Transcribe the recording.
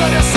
gonna